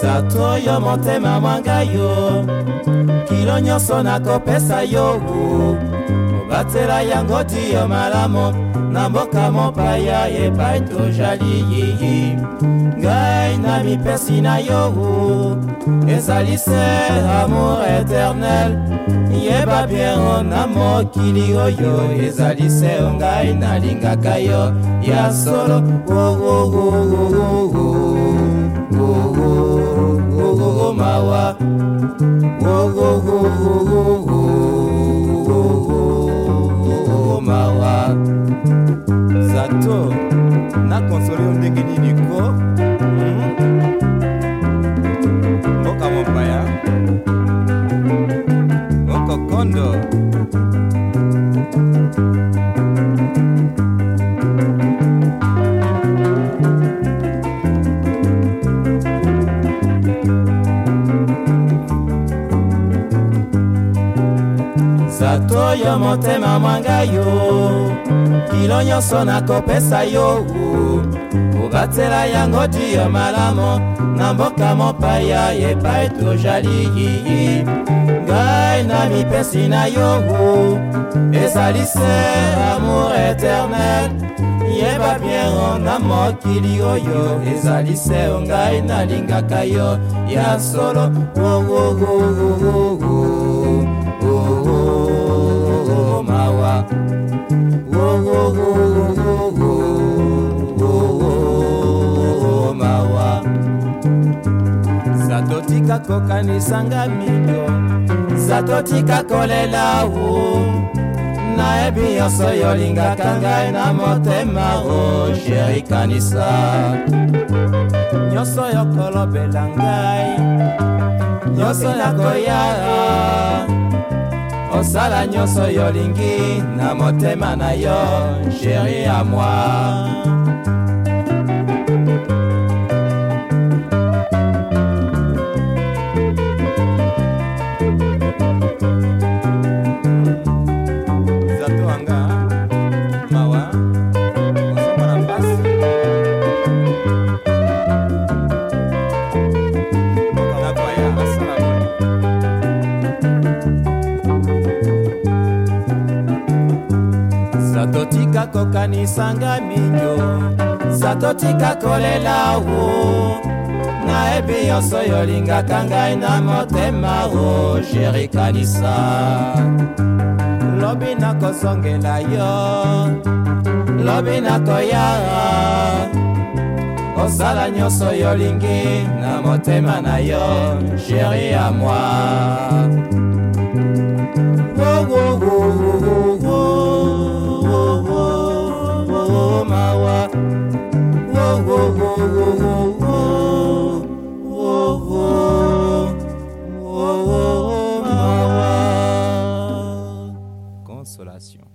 sato yo motema mwanga yo kilo nyonso nakopesa yo batela yango diyo malamu na mboka mopaya epai tozali yiyi ngai na mipesi na yo ezali se amour éternel yeba biengo na mokili oyo ezali se ngai nalingaka yo ya solo mawa konsole yo ndenge nini ko mboka mopaya okokondo nzoto yo motema mwanga yo kilo nyonso nakopesa yo kobatela yango diyo malamu na mboka mopaya epai tozali ngai na mipesi na yo ezali se amour eternel yeba biero na mokili oyo ezali se ngai nalingaka yo ya solo oh, oh, oh, oh, oh, oh. tika kokanisanga mito zato tika kolela o nayebi nyonso yolingaka ngai na motema o sheri kanisa nyonso yokolobela ngai nyonso nakoya osala nyonso yolingi na motema na yo sheri ya moi sakotika kokanisanga minyo sakotika kolela wo nayebi nyonso yolingaka ngai na motema o sheri kanisa lobi nakozongela yo lobi nakoya osala nyonso yolingi na motema na yo sheri ya mwa wowowo Merci.